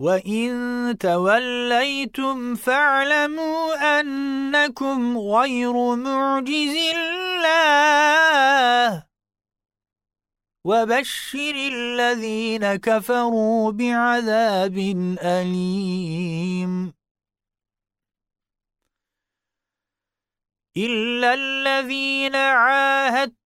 وَإِن تَوَلَّيْتُمْ فَاعْلَمُوا أَنَّكُمْ غَيْرُ مُعْجِزِ اللَّهِ وَبَشِّرِ الَّذِينَ كَفَرُوا بِعَذَابٍ أَلِيمٍ إِلَّا الَّذِينَ عَاهَدتُّمْ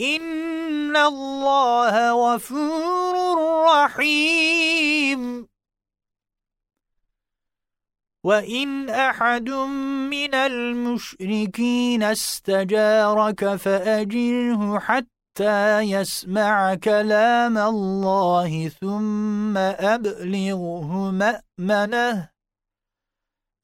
إن الله غفور رحيم. وَإِنْ أَحَدٌ مِّنَ الْمُشْرِكِينَ اسْتَجَارَكَ فَأَجِرْهُ حَتَّى يَسْمَعَ كَلَامَ اللَّهِ ثُمَّ أَبْلِغْهُ مَأْمَنَهُ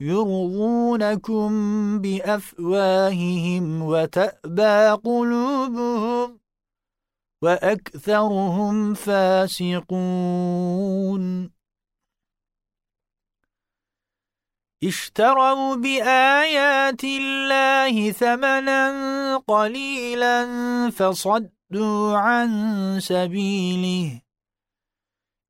يرضونكم بأفواههم وتأبى قلوبهم وأكثرهم فاسقون. اشتروا بآيات الله ثمنا قليلا فصدوا عن سبيله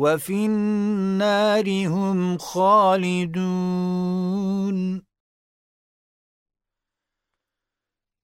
وفي النار هم خالدون.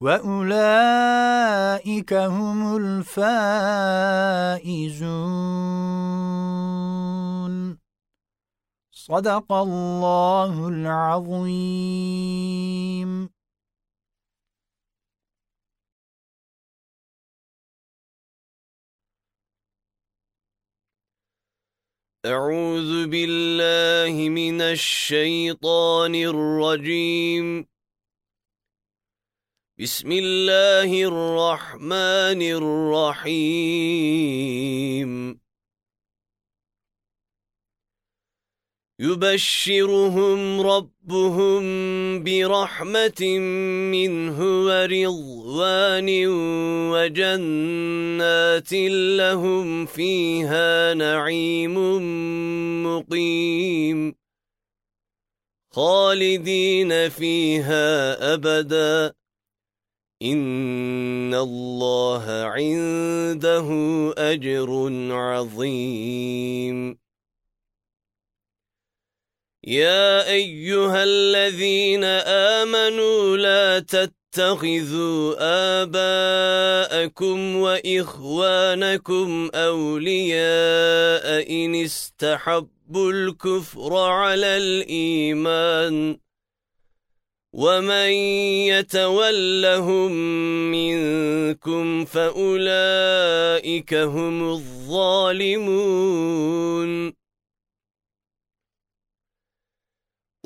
وَأُولَئِكَ هُمُ الْفَائِزُونَ. صدق الله العظيم. أعوذ بالله من الشيطان الرجيم. بسم الله الرحمن الرحيم. يبشرهم ربهم برحمة منه ورضوان وجنات لهم فيها نعيم مقيم. خالدين فيها أبدا. إن الله عنده أجر عظيم. يا أيها الذين آمنوا لا تتخذوا آباءكم وإخوانكم أولياء إن استحبوا الكفر على الإيمان ومن يتولهم منكم فأولئك هم الظالمون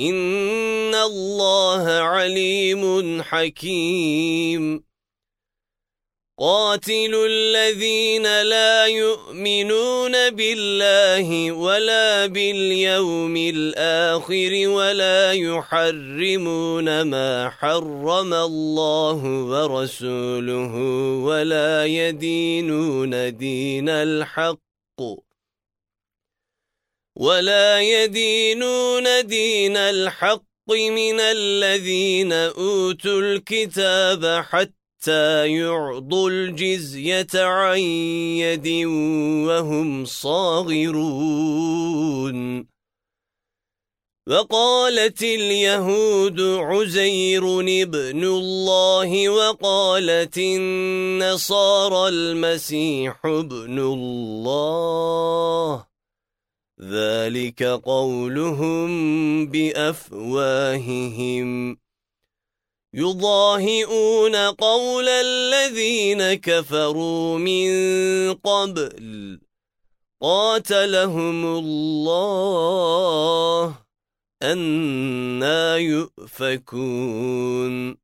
إن الله عليم حكيم. قاتل الذين لا يؤمنون بالله ولا باليوم الآخر ولا يحرمون ما حرم الله ورسوله ولا يدينون دين الحق. ولا يدينون دين الحق من الذين أوتوا الكتاب حتى يعضوا الجزية عن يد وهم صاغرون. وقالت اليهود عزير ابن الله وقالت النصارى المسيح ابن الله. ذلك قولهم بأفواههم. يضاهئون قول الذين كفروا من قبل. قاتلهم الله. أنا يؤفكون.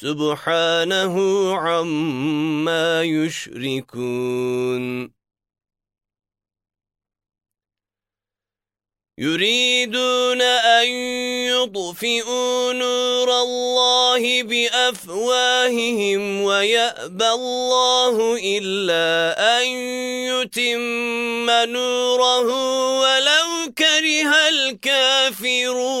سبحانه عما يشركون. يريدون أن يطفئوا نور الله بأفواههم ويأبى الله إلا أن يتم نوره ولو كره الكافرون.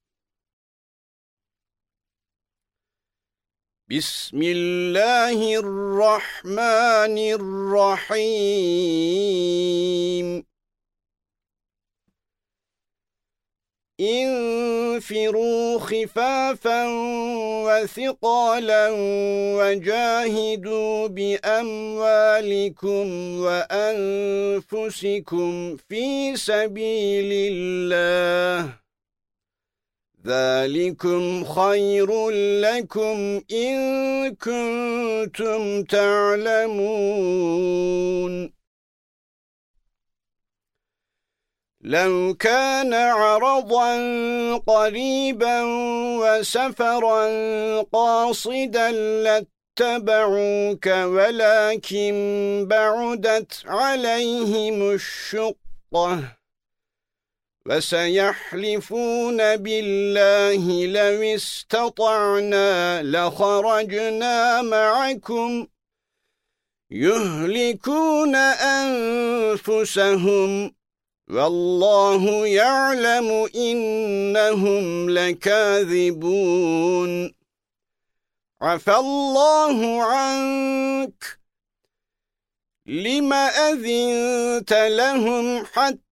بسم الله الرحمن الرحيم. انفروا خفافا وثقالا وجاهدوا بأموالكم وأنفسكم في سبيل الله. ذلكم خير لكم إن كنتم تعلمون. لو كان عرضا قريبا وسفرا قاصدا لاتبعوك ولكن بعدت عليهم الشقة. وسيحلفون بالله لو استطعنا لخرجنا معكم. يهلكون أنفسهم. والله يعلم إنهم لكاذبون. عفى الله عنك. لما أذنت لهم حتى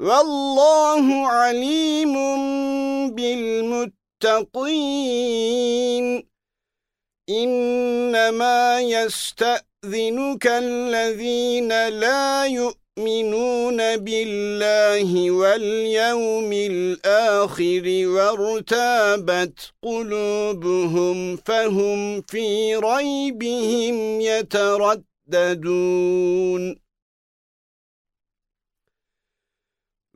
والله عليم بالمتقين. إنما يستأذنك الذين لا يؤمنون بالله واليوم الآخر وارتابت قلوبهم فهم في ريبهم يترددون.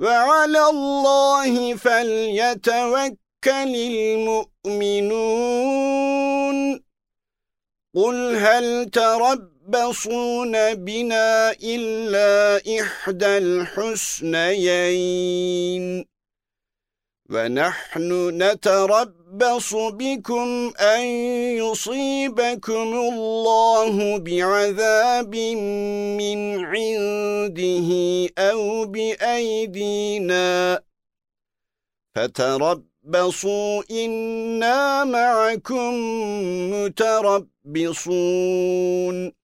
وَعَلَى اللَّهِ فَلْيَتَوَكَّلِ الْمُؤْمِنُونَ. قُلْ هَلْ تَرَبَّصُونَ بِنَا إِلَّا إِحْدَى الْحُسْنَيَيْنِ؟ وَنَحْنُ نَتَرَبَّصُ بِكُمْ أَن يُصِيبَكُمُ اللَّهُ بِعَذَابٍ مِّنْ عِندِهِ أَوْ بِأَيْدِينَا. فَتَرَبَّصُوا إِنَّا مَعَكُمْ مُتَرَبِّصُونَ.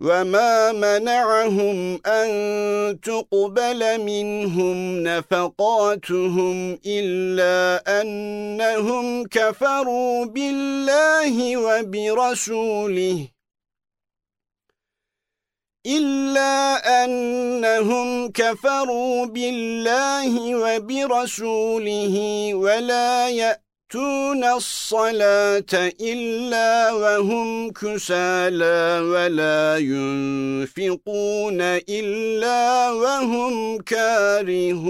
وَمَا مَنَعَهُمْ أَن تُقْبَلَ مِنْهُمْ نَفَقَاتُهُمْ إِلَّا أَنَّهُمْ كَفَرُوا بِاللَّهِ وَبِرَسُولِهِ إِلَّا أَنَّهُمْ كَفَرُوا بِاللَّهِ وَبِرَسُولِهِ وَلَا يَأْتُونَ يَأْتُونَ الصَّلَاةَ إِلَّا وَهُمْ كُسَالَى وَلَا يُنْفِقُونَ إِلَّا وَهُمْ كَارِهُونَ.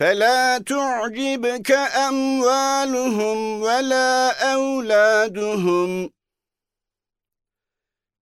فَلَا تُعْجِبْكَ أَمْوَالُهُمْ وَلَا أَوْلَادُهُمْ.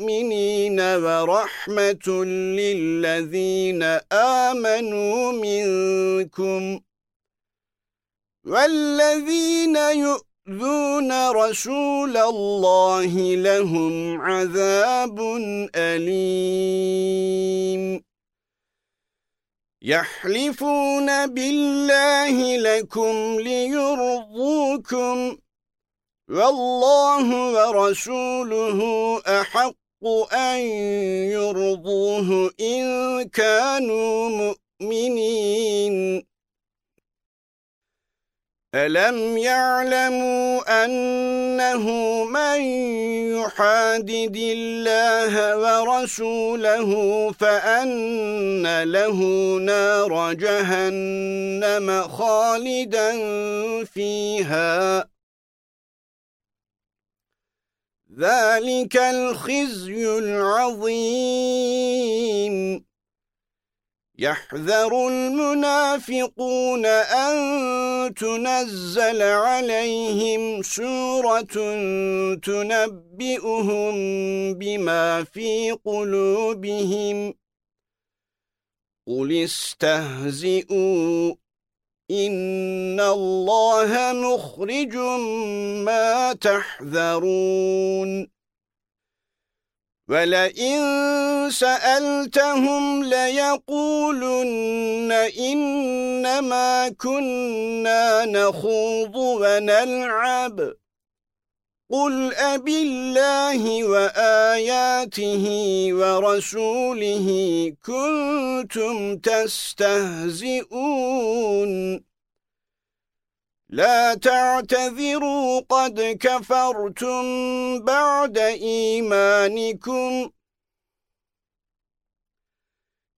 لِلْمُؤْمِنِينَ وَرَحْمَةٌ لِلَّذِينَ آمَنُوا مِنكُمْ وَالَّذِينَ يُؤْذُونَ رَسُولَ اللَّهِ لَهُمْ عَذَابٌ أَلِيمٌ. يَحْلِفُونَ بِاللَّهِ لَكُمْ لِيُرْضُوكُمْ وَاللَّهُ وَرَسُولُهُ أَحَقُّ أَن يُرْضُوهُ إِن كَانُوا مُؤْمِنِينَ. أَلَمْ يَعْلَمُوا أَنَّهُ مَن يُحَادِدِ اللَّهَ وَرَسُولَهُ فَأَنَّ لَهُ نَارَ جَهَنَّمَ خَالِدًا فِيهَا. ذَلِكَ الْخِزْيُ الْعَظِيمُ. يَحْذَرُ الْمُنَافِقُونَ أَن تُنَزَّلَ عَلَيْهِمْ سُورَةٌ تُنَبِّئُهُم بِمَا فِي قُلُوبِهِمْ. قُلِ اسْتَهْزِئُوا إِنَّ اللَّهَ مُخْرِجٌ مَا تَحْذَرُونَ وَلَئِن سَأَلْتَهُمْ لَيَقُولُنَّ إِنَّمَا كُنَّا نَخُوضُ وَنَلْعَبُ قُلْ أَبِ اللَّهِ وَآيَاتِهِ وَرَسُولِهِ كُنتُمْ تَسْتَهْزِئُونَ. لا تعتذروا قد كفرتم بعد إيمانكم.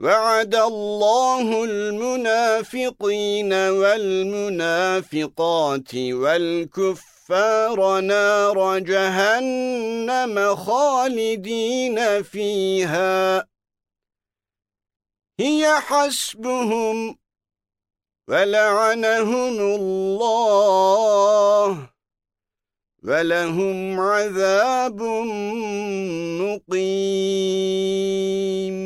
وَعَدَ اللَّهُ الْمُنَافِقِينَ وَالْمُنَافِقَاتِ وَالْكُفَّارَ نَارَ جَهَنَّمَ خَالِدِينَ فِيهَا. هِيَ حَسْبُهُمْ وَلَعَنَهُمُ اللَّهُ وَلَهُمْ عَذَابٌ مُقِيمٌ.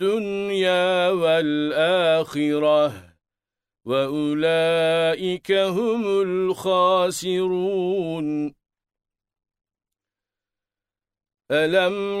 الدنيا والآخرة وأولئك هم الخاسرون. ألم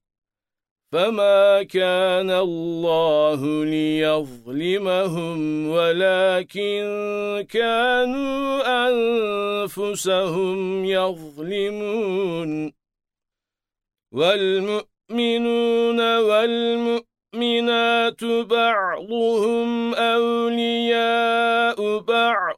فما كان الله ليظلمهم ولكن كانوا أنفسهم يظلمون والمؤمنون والمؤمنات بعضهم أولياء بعض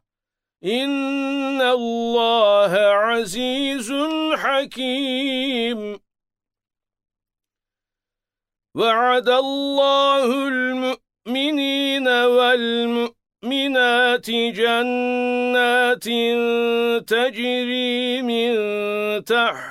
إن الله عزيز حكيم. وعد الله المؤمنين والمؤمنين المؤمنات جنات تجري من تحتها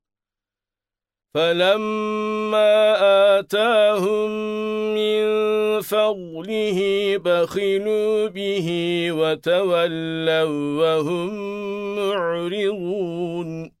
فَلَمَّا آتَاهُمْ مِنْ فَضْلِهِ بَخِلُوا بِهِ وَتَوَلَّوْا وَهُمْ مُعْرِضُونَ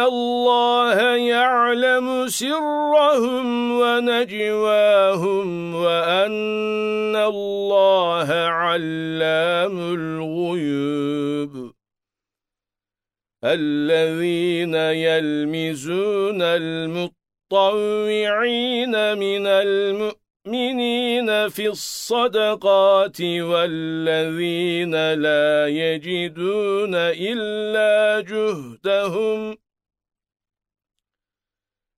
اللَّهَ يَعْلَمُ سِرَّهُمْ وَنَجْوَاهُمْ وَأَنَّ اللَّهَ عَلَّامُ الْغُيُوبِ. الَّذِينَ يَلْمِزُونَ الْمُطَّوِّعِينَ مِنَ الْمُؤْمِنِينَ المؤمنين في الصدقات والذين لا يجدون إلا جهدهم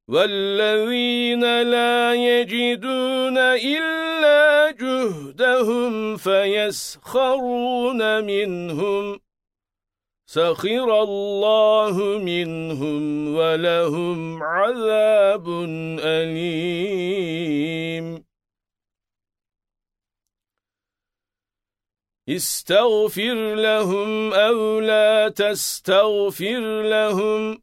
والذين لا يجدون إلا جهدهم فيسخرون منهم سخر الله منهم ولهم عذاب أليم. استغفر لهم أو لا تستغفر لهم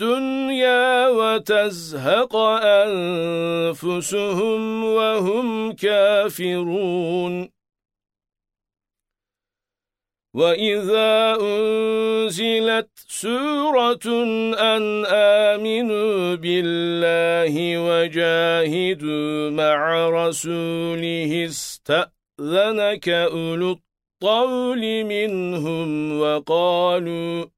الدنيا وتزهق أنفسهم وهم كافرون. وَإِذَا أُنزِلَتْ سُورَةٌ أَنْ آمِنُوا بِاللَّهِ وَجَاهِدُوا مَعَ رَسُولِهِ اسْتَأْذَنَكَ أُولُو الطَّوْلِ مِنْهُمْ وَقَالُوا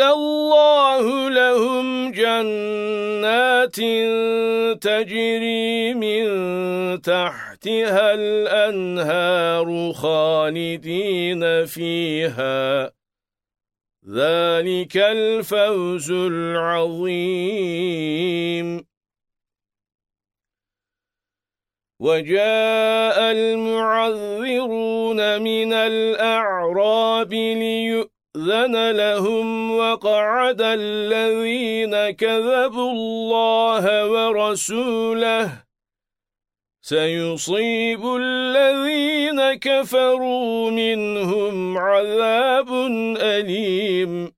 اللَّهُ لَهُمْ جَنَّاتٍ تَجْرِي مِنْ تَحْتِهَا الْأَنْهَارُ خَالِدِينَ فِيهَا ذلك الفوز العظيم. وجاء المعذرون من الأعراب ليؤذن لهم وقعد الذين كذبوا الله ورسوله. سيصيب الذين كفروا منهم عذاب أليم.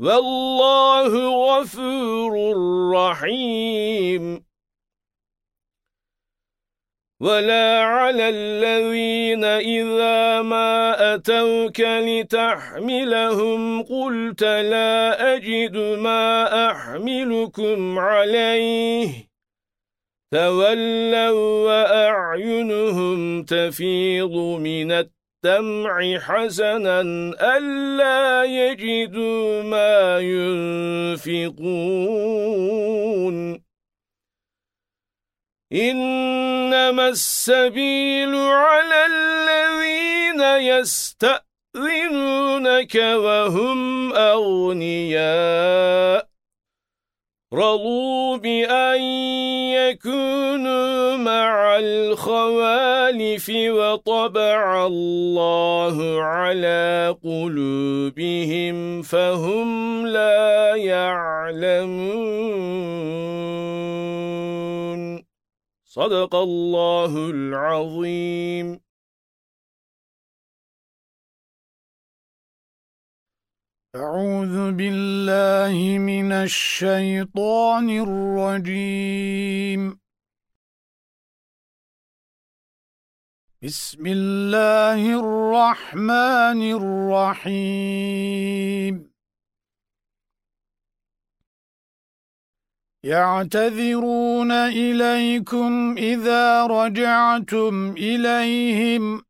والله غفور رحيم. ولا على الذين إذا ما أتوك لتحملهم قلت لا أجد ما أحملكم عليه. تولوا وأعينهم تفيض من الدمع حسنا ألا يجدوا ما ينفقون. إنما السبيل على الذين يستأذنونك وهم أغنياء. رضوا بأن يكونوا مع الخوالف وطبع الله على قلوبهم فهم لا يعلمون. صدق الله العظيم. أعوذ بالله من الشيطان الرجيم. بسم الله الرحمن الرحيم. يعتذرون إليكم إذا رجعتم إليهم.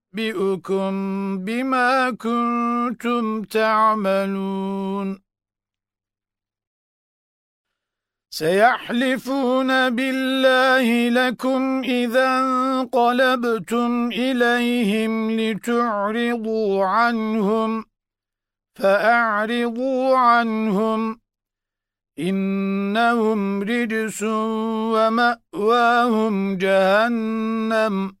أُنَبِّئُكُم بِمَا كُنتُمْ تَعْمَلُونَ. سيحلفون بالله لكم إذا انقلبتم إليهم لتعرضوا عنهم فأعرضوا عنهم. إنهم رجس ومأواهم جهنم.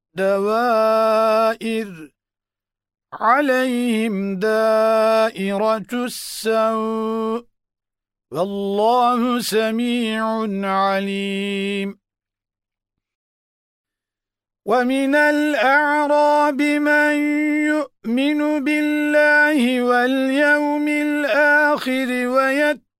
الدوائر عليهم دائرة السوء والله سميع عليم. وَمِنَ الْأَعْرَابِ مَن يُؤْمِنُ بِاللَّهِ وَالْيَوْمِ الْآخِرِ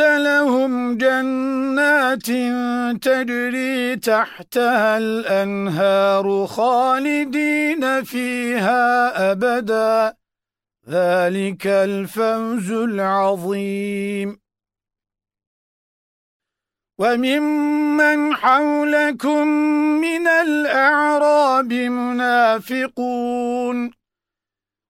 لهم جنات تجري تحتها الأنهار خالدين فيها أبدا. ذلك الفوز العظيم. وَمِمَّنْ حَوْلَكُمْ مِنَ الْأَعْرَابِ مُنَافِقُونَ.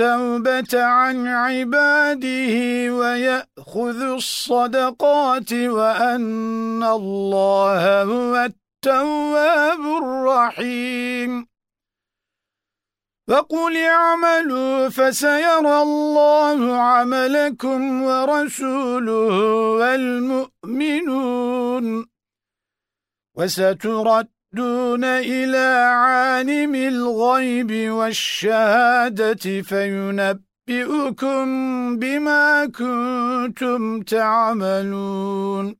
التوبة عن عباده ويأخذ الصدقات وأن الله هو التواب الرحيم. فقل اعملوا فسيرى الله عملكم ورسوله والمؤمنون. وسترد دون إلى عالم الغيب والشهادة فينبئكم بما كنتم تعملون.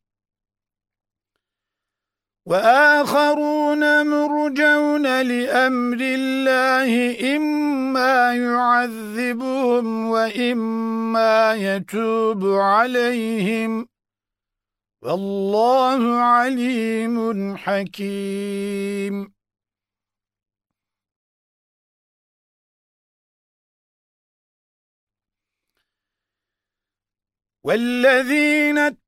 وآخرون مرجون لأمر الله إما يعذبهم وإما يتوب عليهم. والله عليم حكيم. والذين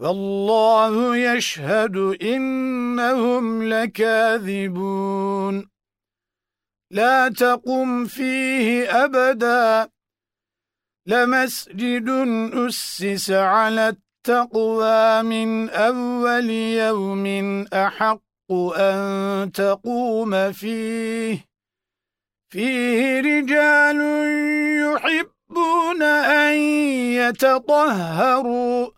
والله يشهد إنهم لكاذبون. لا تقم فيه أبدا. لمسجد أسس على التقوى من أول يوم أحق أن تقوم فيه. فيه رجال يحب يحبون أن يتطهروا.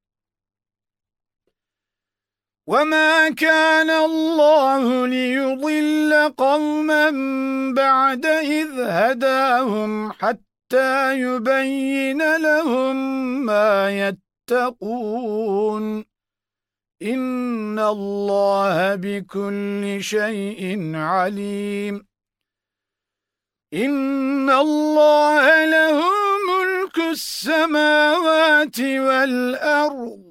وَمَا كَانَ اللَّهُ لِيُضِلَّ قَوْمًا بَعْدَ إِذْ هَدَاهُمْ حَتَّى يُبَيِّنَ لَهُم مَّا يَتَّقُونَ إِنَّ اللَّهَ بِكُلِّ شَيْءٍ عَلِيمٌ إِنَّ اللَّهَ لَهُ مُلْكُ السَّمَاوَاتِ وَالْأَرْضِ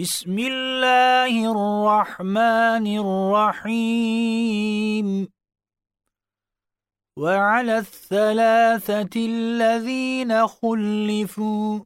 بسم الله الرحمن الرحيم. وعلى الثلاثة الذين خلفوا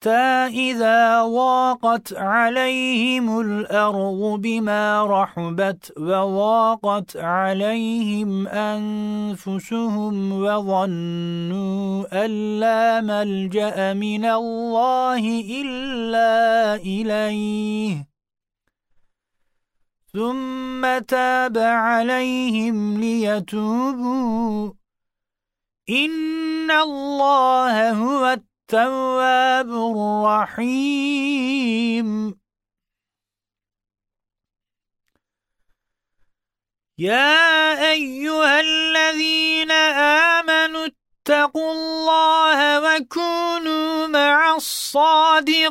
حتى إذا ضاقت عليهم الأرض بما رحبت وضاقت عليهم أنفسهم وظنوا أن لا ملجأ من الله إلا إليه. ثم تاب عليهم ليتوبوا. إن الله هو التواب الرحيم. يا أيها الذين آمنوا اتقوا الله وكونوا مع الصادقين.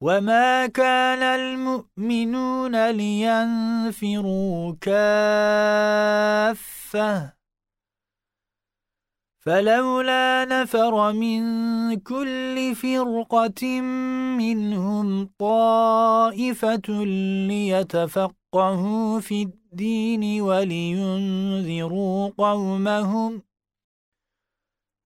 وما كان المؤمنون لينفروا كافة فلولا نفر من كل فرقة منهم طائفة ليتفقهوا في الدين ولينذروا قومهم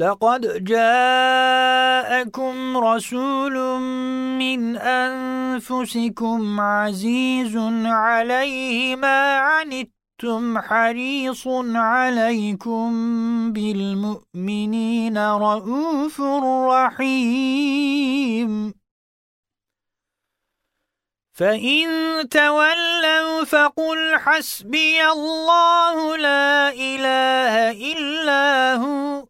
لقد جاءكم رسول من أنفسكم عزيز عليه ما عنتم حريص عليكم بالمؤمنين رؤوف رحيم. فإن تولوا فقل حسبي الله لا إله إلا هو.